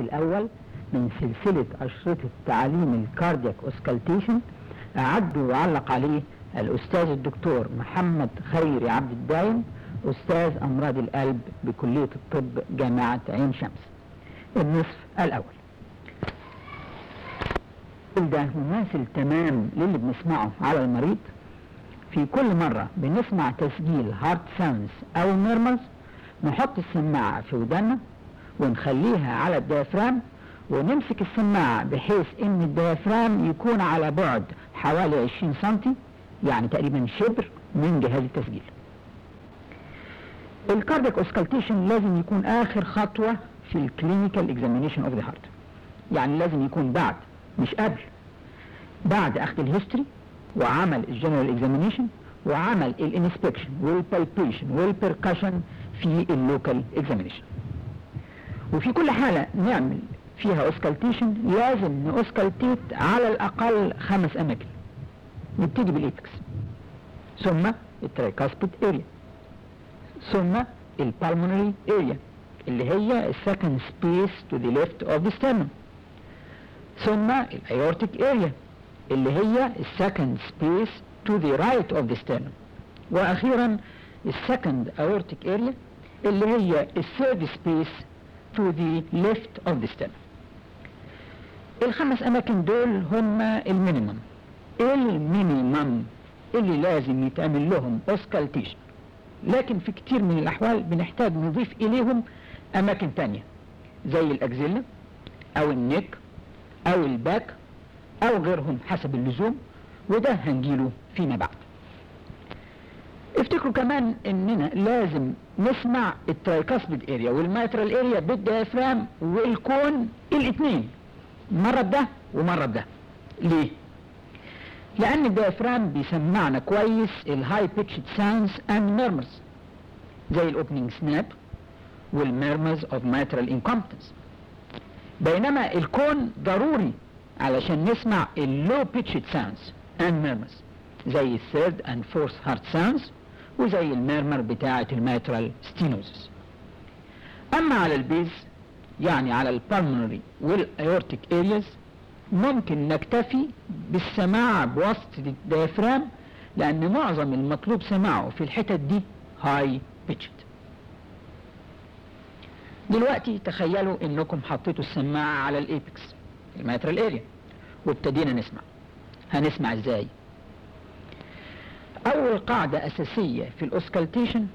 الأول من سلسلة أشرطة تعليم ال cardiac auscultation أعد وعلق عليه الأستاذ الدكتور محمد خيري عبد الدايم أستاذ أمراض القلب بكلية الطب جامعة عين شمس. النصف الأول. ده مماثل تمام للي بنسمعه على المريض. في كل مرة بنسمع تسجيل heart sounds أو murmurs نحط السماعة في ودنا ونخليها على ال diaphragm ونمسك السماعة بحيث إن ال diaphragm يكون على بعد حوالي 20 سنتي يعني تقريبا شبر من جهاز التسجيل. ال cardiac auscultation لازم يكون آخر خطوة في ال clinical examination of the heart يعني لازم يكون بعد مش قبل. بعد أخذ ال history وعمل ال general examination وعمل ال inspection وال palpation وال percussion في ال local examination وفي كل حالة نعمل فيها auscultation لازم ن auscultate على الأقل خمس أماكن. نبتدي بال apex ثم ال tricuspid area ثم ال pulmonary area اللي هي ال second space to the left of the sternum. ثم ال aortic area اللي هي ال second space to the right of the sternum. وأخيرا ال second aortic area اللي هي ال third space to the left of the sternum الخمس أماكن دول هم ال minimum ال minimum اللي لازم يتعمل لهم auscultation لكن في كتير من الأحوال بنحتاج نضيف إليهم أماكن تانية زي ال axilla أو ال neck أو ال back أو غيرهم حسب اللزوم وده هنجيله فيما بعد. افتكروا كمان إننا لازم نسمع الترايكاسبيد اريا والماترال اريا بالديافرام والكون الاثنين مرة بده ومرة بده. ليه؟ لأن ال diaphragm بيسمعنا كويس ال high pitched sounds and murmurs زي ال opening snap وال murmurs of mitral incompetence بينما ال cone ضروري علشان نسمع ال low pitched sounds and murmurs زي ال third and fourth heart sounds وزي ال murmur بتاعة ال mitral stenosis أما على ال base يعني على ال pulmonary وال aortic areas ممكن نكتفي بالسماع بواسطة ال diaphragm لأن معظم المطلوب سماعه في الحتت دي high pitched دلوقتي تخيلوا إنكم حطيتوا السماعة على ال apex ال mitral area وابتدينا نسمع. هنسمع إزاي؟ أول قاعدة أساسية في ال auscultation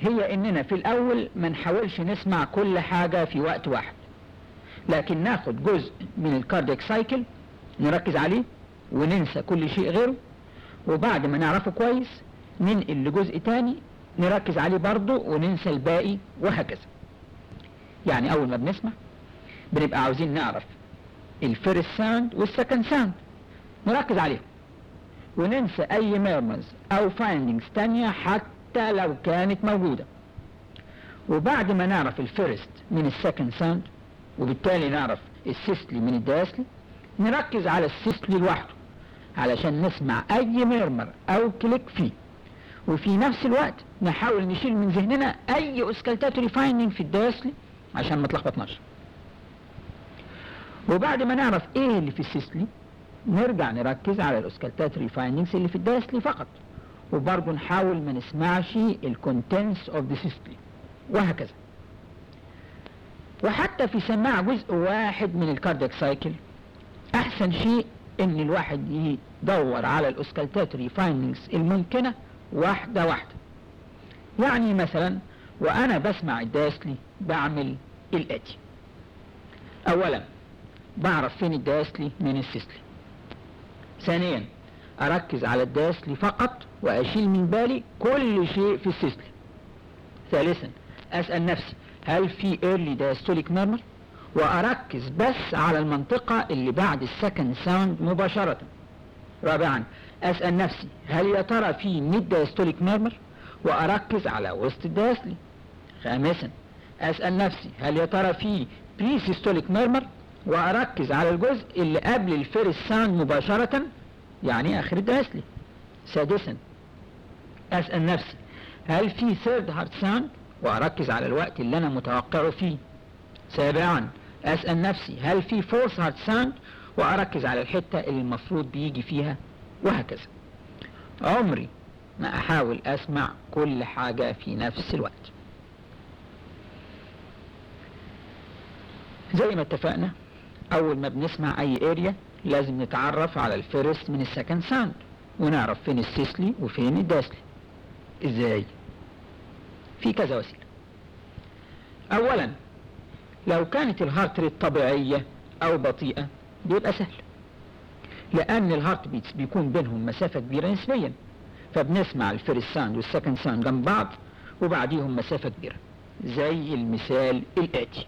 هي إننا في الأول ما نحاولش نسمع كل حاجة في وقت واحد. لكن ناخد جزء من ال cardiac cycle نركز عليه وننسى كل شيء غيره. وبعد ما نعرفه كويس ننقل لجزء تاني نركز عليه برضه وننسى الباقي وهكذا. يعني أول ما بنسمع بنبقى عاوزين نعرف ال first sound وال second sound نركز عليهم. وننسى أي murmurs أو findings تانية حتى لو كانت موجودة. وبعد ما نعرف ال first من ال second sound وبالتالي نعرف ال systole من ال diastole نركز على ال systole لوحده علشان نسمع أي murmur أو click فيه. وفي نفس الوقت نحاول نشيل من ذهننا أي auscultatory finding في ال diastole عشان ما تلخبطناش. وبعد ما نعرف إيه اللي في ال systole نرجع نركز على ال auscultatory findings اللي في ال diastole فقط. وبرضه نحاول ما نسمعش ال contents of the systole وهكذا. وحتى في سماع جزء واحد من ال cardiac cycle أحسن شيء إن الواحد يدور على ال auscultatory findings الممكنة واحدة واحدة. يعني مثلا وأنا بسمع ال diastole بعمل الاتي اولا بعرف فين ال diastole من ال systole ثانيا أركز على ال diastole فقط وأشيل من بالي كل شيء في ال systole ثالثا أسأل نفسي هل في early diastolic murmur وأركز بس على المنطقة اللي بعد ال second sound مباشرة. رابعا أسأل نفسي هل يا ترى في mid diastolic murmur وأركز على وسط ال diastole خامسا أسأل نفسي هل يا ترى في pre systolic murmur وأركز على الجزء اللي قبل ال first sound مباشرة يعني آخر ال diastole سادسا أسأل نفسي هل في third heart sound وأركز على الوقت اللي أنا متوقعه فيه. سابعا أسأل نفسي هل في fourth heart sound وأركز على الحتة اللي المفروض بيجي فيها وهكذا. عمري ما أحاول أسمع كل حاجة في نفس الوقت. زي ما اتفقنا أول ما بنسمع أي area لازم نتعرف على ال first من ال second sound ونعرف فين ال systole وفين ال diastole إزاي؟ في كذا وسيلة. اولا لو كانت ال heart rate طبيعية أو بطيئة بيبقى سهل. لأن ال heart beats بيكون بينهم مسافة كبيرة نسبيا فبنسمع ال first sound وال second sound جنب بعض وبعديهم مسافة كبيرة زي المثال الآتي.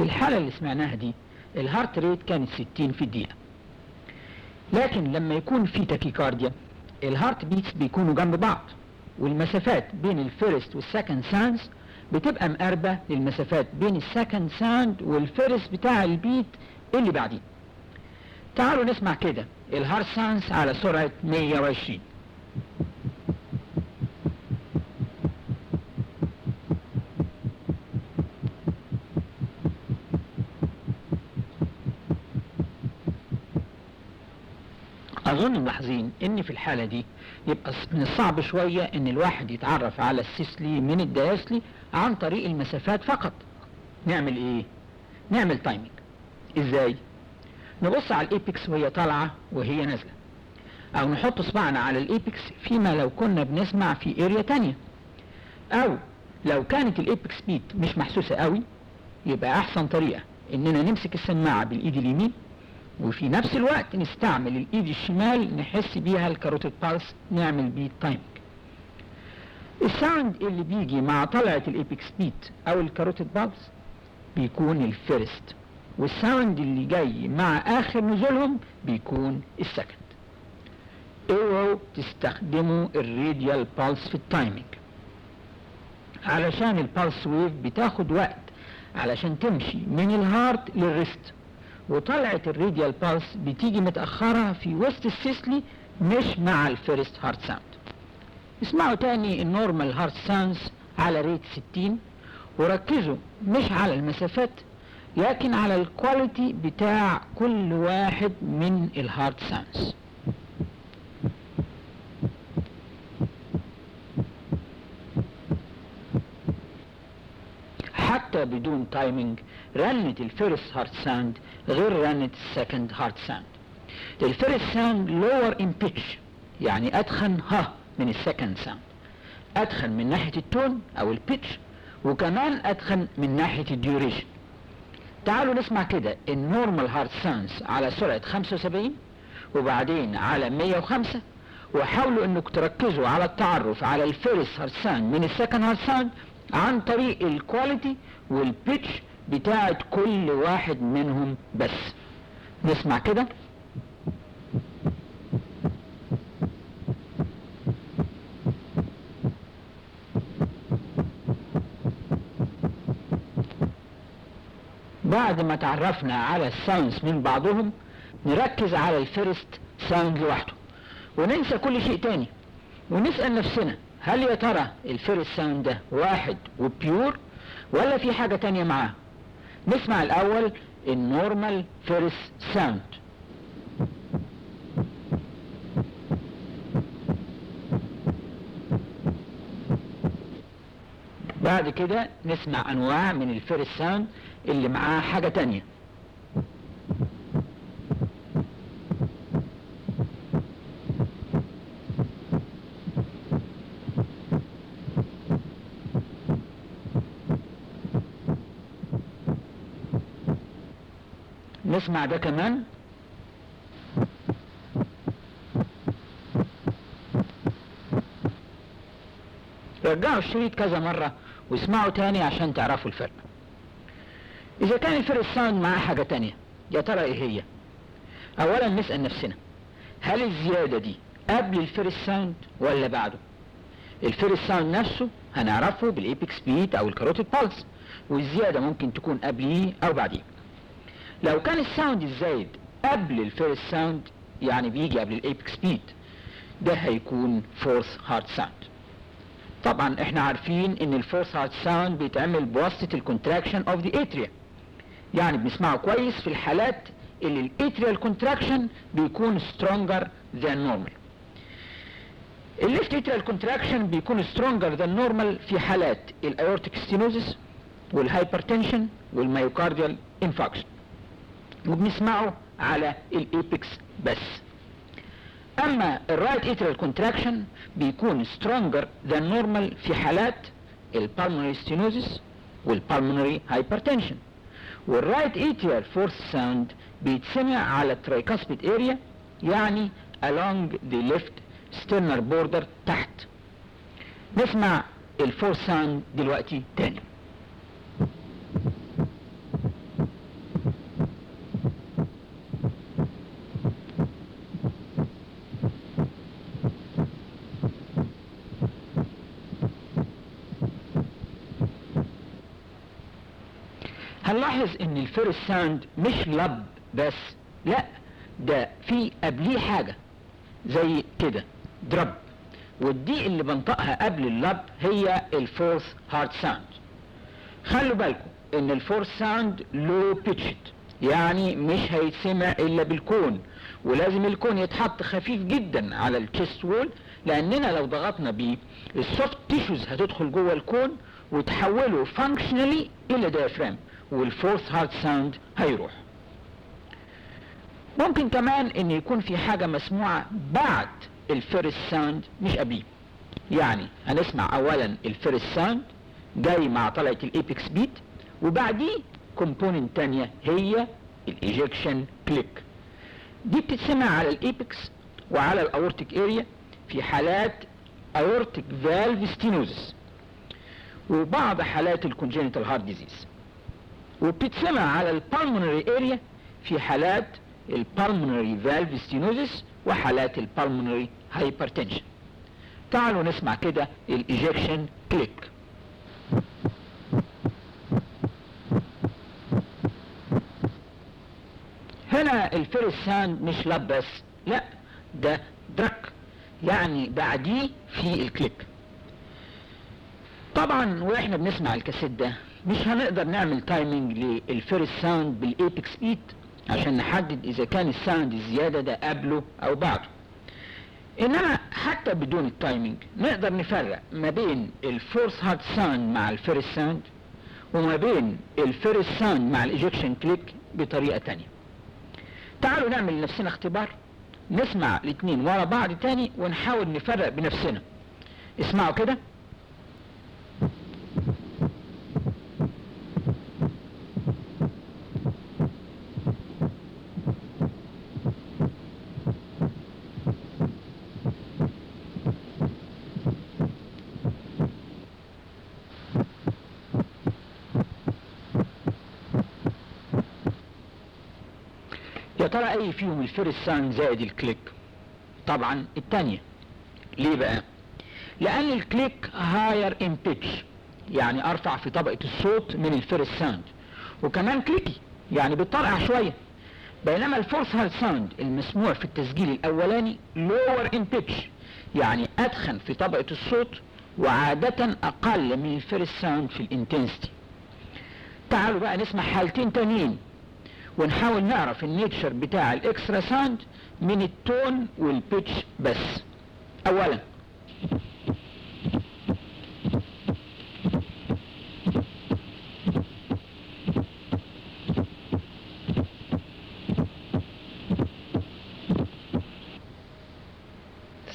في الحالة اللي سمعناها دي ال heart rate كانت 60 في الدقيقة. لكن لما يكون في tachycardia ال heart beats بيكونوا جنب بعض والمسافات بين ال first وال second sounds بتبقى مقاربة للمسافات بين ال second sound وال first بتاع ال beat اللي بعديه تعالوا نسمع كده ال heart sounds على سرعة 120 أظن ملاحظين إن في الحالة دي يبقى من الصعب شوية إن الواحد يتعرف على ال systole من ال diastole عن طريق المسافات فقط. نعمل إيه؟ نعمل timing إزاي؟ نبص على ال apex وهي طالعة وهي نازلة. أو نحط صباعنا على ال apex فيما لو كنا بنسمع في area تانية. أو لو كانت ال apex beat مش محسوسة قوي يبقى أحسن طريقة إننا نمسك السماعة بالإيد اليمين وفي نفس الوقت نستعمل الايد الشمال نحس بيها ال carotid pulse نعمل بيه timing ال sound اللي بيجي مع طلعة ال apex beat أو ال carotid pulse بيكون ال first وال sound اللي جاي مع آخر نزولهم بيكون ال second اوعوا تستخدموا ال radial pulse في ال timing علشان ال pulse wave بتاخد وقت علشان تمشي من ال heart لل wrist وطلعة ال radial pulse بتيجي متأخرة في وسط ال systole مش مع ال first heart sound. اسمعوا تاني ال normal heart sounds على rate 60 وركزوا مش على المسافات لكن على ال quality بتاع كل واحد من ال heart sounds. حتى بدون timing رنة ال first heart sound غير رنة ال second heart sound ال first sound lower in pitch يعني أتخن ها من ال second sound أتخن من ناحية ال tone أو ال pitch وكمان أتخن من ناحية ال duration تعالوا نسمع كده ال normal heart sounds على سرعة 75 وبعدين على 105 وحاولوا إنكم تركزوا على التعرف على ال first heart sound من ال second heart sound عن طريق ال quality وال pitch بتاعت كل واحد منهم بس. نسمع كده. بعد ما تعرفنا على ال sounds من بعضهم نركز على ال first sound لوحده وننسى كل شيء تاني ونسأل نفسنا هل يا ترى ال first sound ده واحد و pure ولا في حاجة تانية معاه؟ نسمع الأول ال normal first sound بعد كده نسمع أنواع من ال first sound اللي معاه حاجة تانية. نسمع ده كمان؟ رجعوا الشريط كذا مرة واسمعوا تاني عشان تعرفوا الفرق. إذا كان ال first sound معاه حاجة تانية يا ترى إيه هي؟ اولا نسأل نفسنا هل الزيادة دي قبل ال first sound ولا بعده؟ ال first sound نفسه هنعرفه بال apex beat أو ال carotid pulse والزيادة ممكن تكون قبليه أو بعديه. لو كان ال sound الزايد قبل ال first sound يعني بيجي قبل ال apex beat ده هيكون fourth heart sound. طبعا إحنا عارفين إن ال fourth heart sound بيتعمل بواسطة ال contraction of the atria يعني بنسمعه كويس في الحالات اللي ال atrial contraction بيكون stronger than normal. ال left atrial contraction بيكون stronger than normal في حالات ال aortic stenosis وال hypertension وال myocardial infarction وبنسمعه على ال apex بس. أما ال right atrial contraction بيكون stronger than normal في حالات ال pulmonary stenosis وال pulmonary hypertension وال right atrial fourth sound بيتسمع على ال tricuspid area يعني along the left sternal border تحت. نسمع ال fourth sound دلوقتي تاني. هنلاحظ إن ال first sound مش لب بس لا ده في قبليه حاجة زي كده درب والدي اللي بنطقها قبل اللب هي ال fourth heart sound خلوا بالكم إن ال fourth sound low pitched يعني مش هيتسمع إلا بال cone. ولازم ال cone يتحط خفيف جدا على ال chest wall لأننا لو ضغطنا بيه ال soft tissues هتدخل جوه ال cone وتحوله functionally إلى diaphragm وال fourth heart sound هيروح. ممكن كمان إن يكون في حاجة مسموعة بعد ال first sound مش قبليه. يعني هنسمع اولا ال first sound جاي مع طلعة ال apex beat وبعديه component تانية هي ال ejection click دي بتتسمع على ال apex وعلى ال aortic area في حالات aortic valve stenosis وبعض حالات ال congenital heart disease. وبتتسمع على ال pulmonary area في حالات ال pulmonary valve stenosis وحالات ال pulmonary hypertension تعالوا نسمع كده ال ejection click هنا ال first sound مش لب بس لا ده درك يعني بعديه في ال click طبعا وإحنا بنسمع الكاسيت ده مش هنقدر نعمل timing لل first sound بال apex beat عشان نحدد إذا كان ال sound الزيادة ده قبله أو بعده. إنما حتى بدون ال timing نقدر نفرق ما بين ال fourth heart sound مع ال first sound وما بين ال first sound مع ال ejection click بطريقة تانية. تعالوا نعمل لنفسنا اختبار. نسمع الاثنين ورا بعض تاني ونحاول نفرق بنفسنا. اسمعوا كده. فيهم ال first sound زائد ال click. طبعا التانية. ليه بقى؟ لأن ال click higher in pitch يعني أرفع في طبقة الصوت من ال first sound وكمان clicky يعني بتطرقع شوية. بينما ال fourth heart sound المسموع في التسجيل الأولاني lower in pitch يعني ادخن في طبقة الصوت وعادة أقل من ال first sound في ال intensity تعالوا بقى نسمع حالتين تانيين. ونحاول نعرف ال nature بتاع ال extra sound من ال tone وال pitch بس. اولا.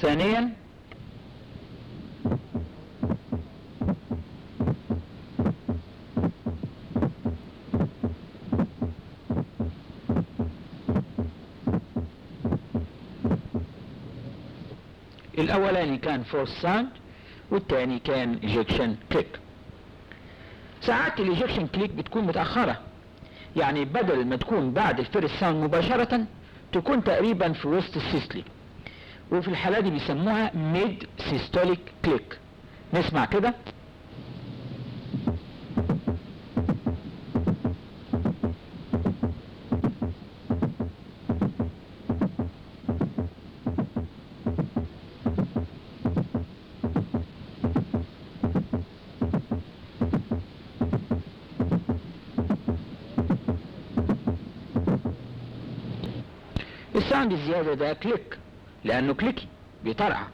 ثانيا. الأولاني كان fourth sound والتاني كان ejection click. ساعات ال ejection click بتكون متأخرة. يعني بدل ما تكون بعد ال first sound مباشرة تكون تقريبا في وسط ال systole وفي الحالة دي بيسموها mid systolic click نسمع كده. الساوند الزيادة ده click لأنه clicky بيطرقع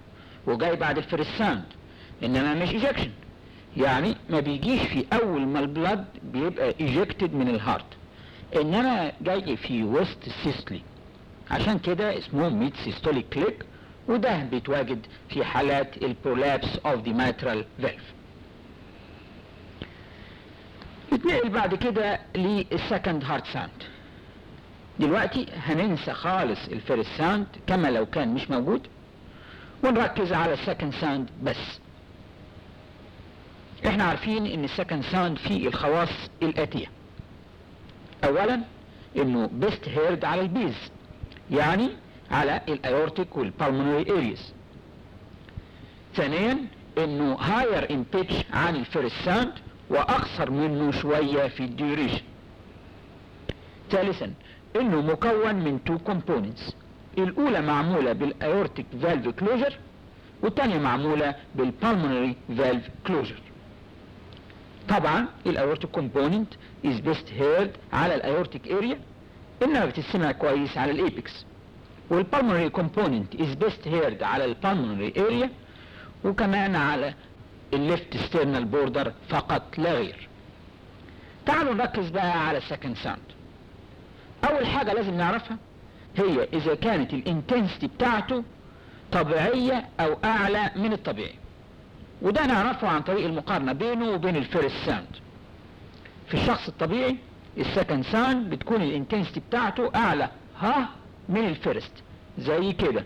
وجاي بعد ال first sound إنما مش ejection. يعني ما بيجيش في أول ما ال blood بيبقى ejected من ال heart. إنما جاي في وسط ال systole عشان كده اسمه mid systolic click وده بيتواجد في حالات ال prolapse of the mitral valve نتنقل بعد كده لل second heart sound دلوقتي هننسى خالص ال first sound كما لو كان مش موجود. ونركز على ال second sound بس. إحنا عارفين إن ال second sound فيه الخواص الأتية. اولا إنه best heard على ال base يعني على ال aortic وال pulmonary areas ثانيا إنه higher in pitch عن ال first sound وأقصر منه شوية في ال duration ثالثا إنه مكون من two components الأولى معمولة بال aortic valve closure والثانيه معمولة بال pulmonary valve closure طبعا ال aortic component is best heard على ال aortic area إنها بتسمع كويس على ال apex وال pulmonary component is best heard على ال pulmonary area وكمان على ال left sternal border فقط لا غير. تعالوا نركز بقى على ال second sound أول حاجة لازم نعرفها هي إذا كانت ال intensity بتاعته طبيعية أو أعلى من الطبيعي. وده نعرفه عن طريق المقارنة بينه وبين ال first sound. في الشخص الطبيعي ال second sound بتكون ال intensity بتاعته أعلى ها من ال first. زي كده.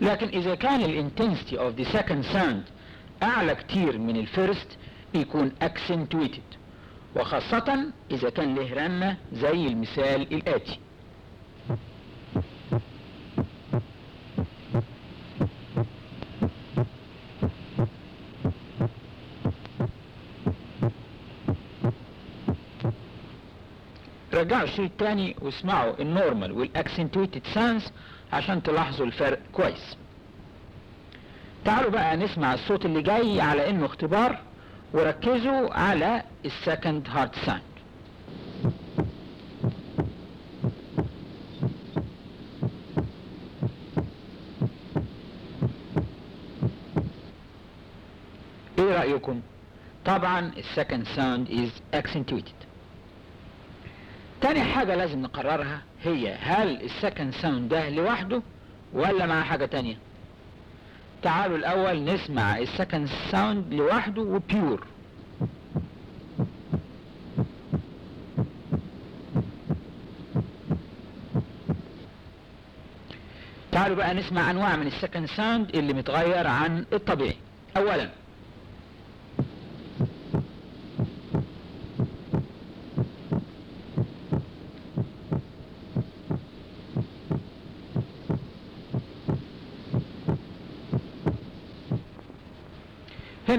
لكن إذا كان ال intensity of the second sound أعلى كتير من ال first بيكون accentuated وخاصة إذا كان له رنة زي المثال الآتي. رجعوا الشريط تاني واسمعوا ال normal وال accentuated sounds عشان تلاحظوا الفرق كويس. تعالوا بقى نسمع الصوت اللي جاي على إنه اختبار وركزوا على ال second heart sound إيه رأيكم؟ طبعا ال second sound is accentuated. تاني حاجة لازم نقررها هي هل ال second sound ده لوحده ولا مع حاجة تانية؟ تعالوا الأول نسمع ال second sound لوحده و pure تعالوا بقى نسمع أنواع من ال second sound اللي متغير عن الطبيعي. اولا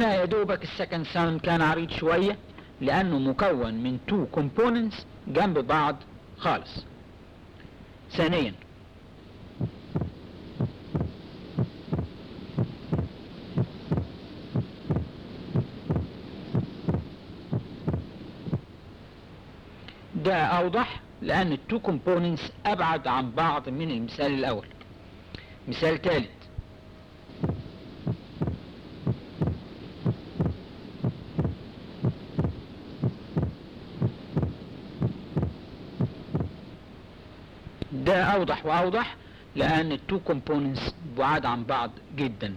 هنا يا دوبك ال second sound كان عريض شوية لأنه مكون من two components جنب بعض خالص. ثانيا. ده أوضح لأن ال two components أبعد عن بعض من المثال الأول. مثال ثالث ده أوضح وأوضح لأن ال two components بعاد عن بعض جدا.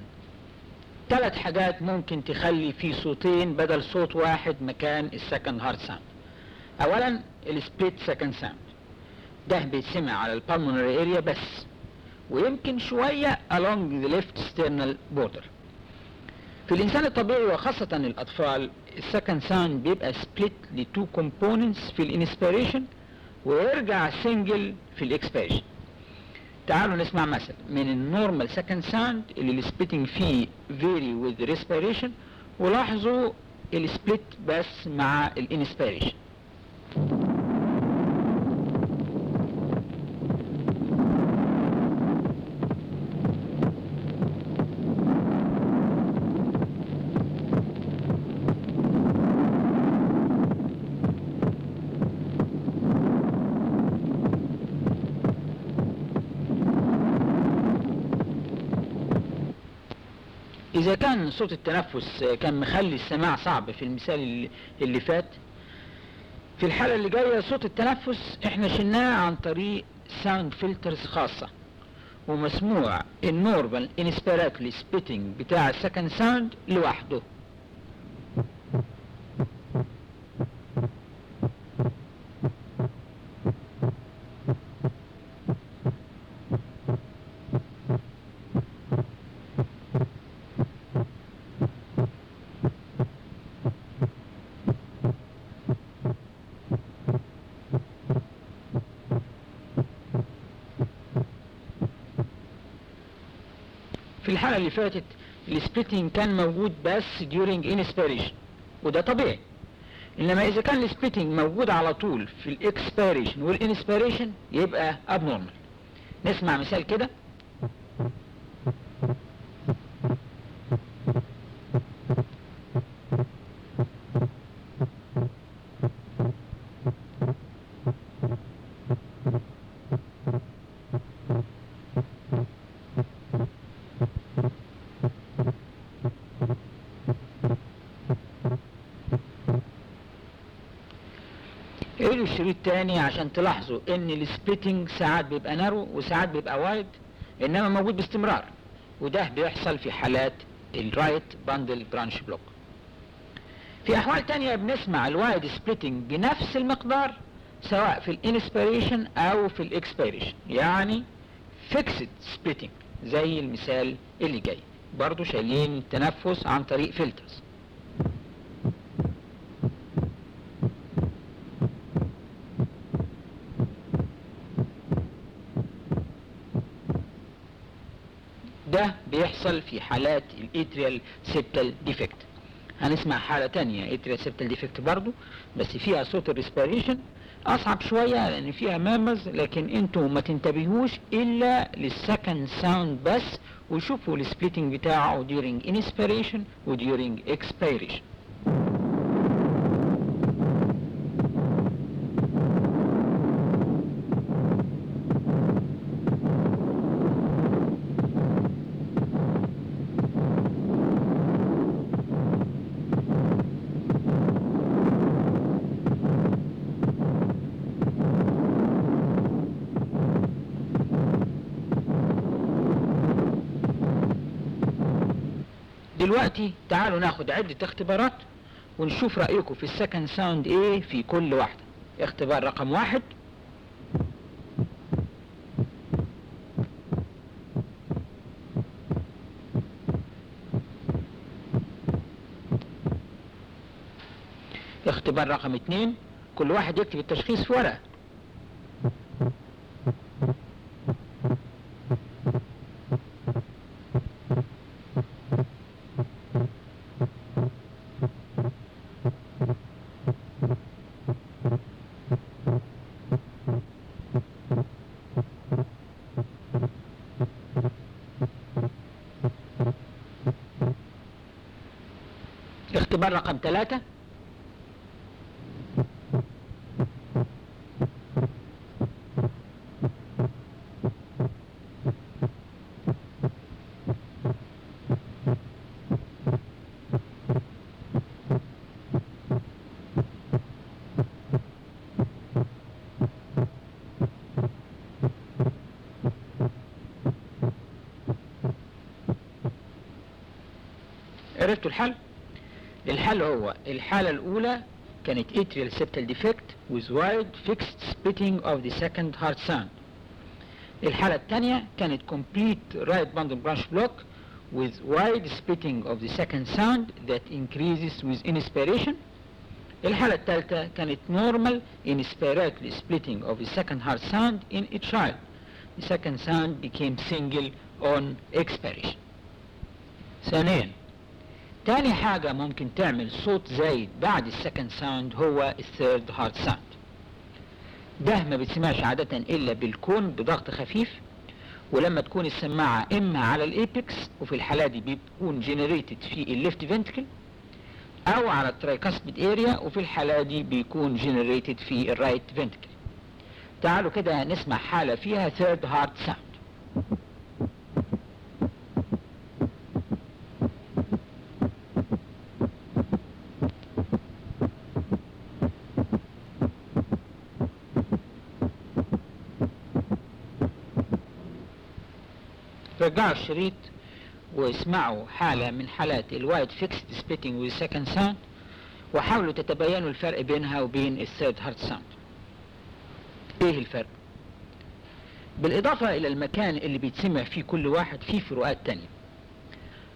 ثلاث حاجات ممكن تخلي في صوتين بدل صوت واحد مكان ال second heart sound اولا ال split second sound ده بيتسمع على ال pulmonary area بس ويمكن شوية along the left sternal border. في الإنسان الطبيعي وخاصة الأطفال ال second sound بيبقى split ل two components في ال inspiration ويرجع single في ال expiration. تعالوا نسمع مثل من ال normal second sound اللي ال splitting فيه vary with respiration ولاحظوا ال split بس مع ال inspiration إذا صوت التنفس كان مخلي السماع صعب في المثال اللي- اللي فات. في الحالة اللي جاية صوت التنفس إحنا شلناه عن طريق sound filters خاصة ومسموع ال normal inspiratory splitting بتاع ال second sound لوحده. الحالة اللي فاتت ال splitting كان موجود بس during inspiration وده طبيعي. إنما إذا كان ال splitting موجود على طول في ال expiration وال inspiration يبقى abnormal. نسمع مثال كده قروا الشريط تاني عشان تلاحظوا إن ال splitting ساعات بيبقى narrow وساعات بيبقى wide إنما موجود باستمرار وده بيحصل في حالات ال right bundle branch block في أحوال تانية بنسمع ال wide splitting بنفس المقدار سواء في ال inspiration أو في ال expiration يعني fixed splitting زي المثال اللي جاي. برضو شايلين التنفس عن طريق filters ده بيحصل في حالات ال atrial septal defect هنسمع حالة تانية atrial septal defect برضو بس فيها صوت ال respiration. أصعب شوية لأن فيها murmurs لكن أنتوا ما تنتبهوش إلا لل second sound بس وشوفوا ال splitting بتاعه during inspiration و during expiration. دلوقتي تعالوا ناخد عدة اختبارات ونشوف رأيكم في ال second sound إيه في كل واحدة. اختبار رقم واحد. اختبار رقم اتنين كل واحد يكتب التشخيص في ورقة. اختبار رقم ثلاثة عرفتوا الحل؟ الحل هو الحالة الأولى كانت atrial septal defect with wide fixed splitting of the second heart sound. الحالة الثانية كانت complete right bundle branch block with wide splitting of the second sound that increases with inspiration. الحالة الثالثة كانت normal inspiratory splitting of the second heart sound in a child. The second sound became single on expiration. ثانيا تاني حاجة ممكن تعمل صوت زايد بعد ال second sound هو ال third heart sound ده ما بتسمعش عادة إلا بال cone بضغط خفيف ولما تكون السماعة إما على ال apex وفي الحالة دي بتكون generated في ال left ventricle أو على ال tricuspid area وفي الحالة دي بيكون generated في ال right ventricle تعالوا كده نسمع حالة فيها third heart sound رجعوا الشريط واسمعوا حالة من حالات ال wide fixed splitting of the second sound وحاولوا تتبينوا الفرق بينها وبين ال third heart sound إيه الفرق؟ بالإضافة إلى المكان اللي بيتسمع فيه كل واحد فيه فروقات تانية.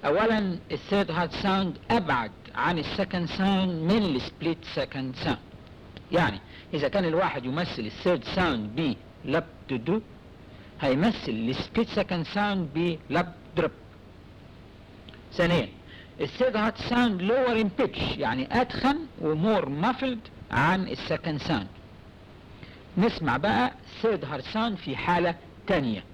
اولا ال third heart sound أبعد عن ال second sound من ال split second sound يعني إذا كان الواحد يمثل ال third sound ب لب دو هيمثل ال split second sound ب لب درب. ثانيا ال third heart sound lower in pitch يعني اتخن و more muffled عن ال second sound نسمع بقى third heart sound في حالة تانية.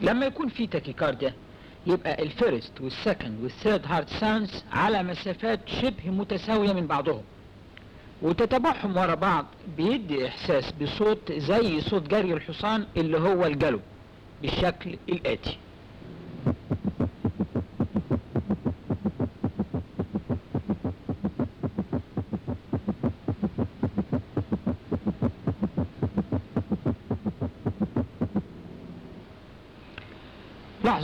لما يكون في tachycardia يبقى ال first وال second وال third heart sounds على مسافات شبه متساوية من بعضهم. وتتابعهم ورا بعض بيدي إحساس بصوت زي صوت جري الحصان اللي هو الجلو بالشكل الآتي.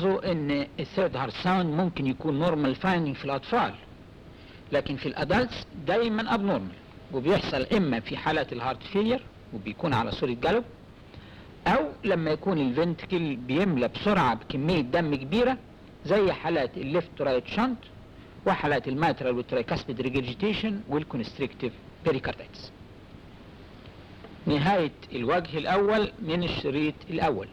لاحظوا إن ال third heart sound ممكن يكون normal finding في الأطفال. لكن في ال adults دايما abnormal وبيحصل إما في حالات ال heart failure وبيكون على صورة gallop أو لما يكون ال ventricle بيملى بسرعة بكمية دم كبيرة زي حالات ال left right shunt وحالات ال mitral وال tricuspid regurgitation وال constrictive pericarditis. نهاية الوجه الأول من الشريط الأول.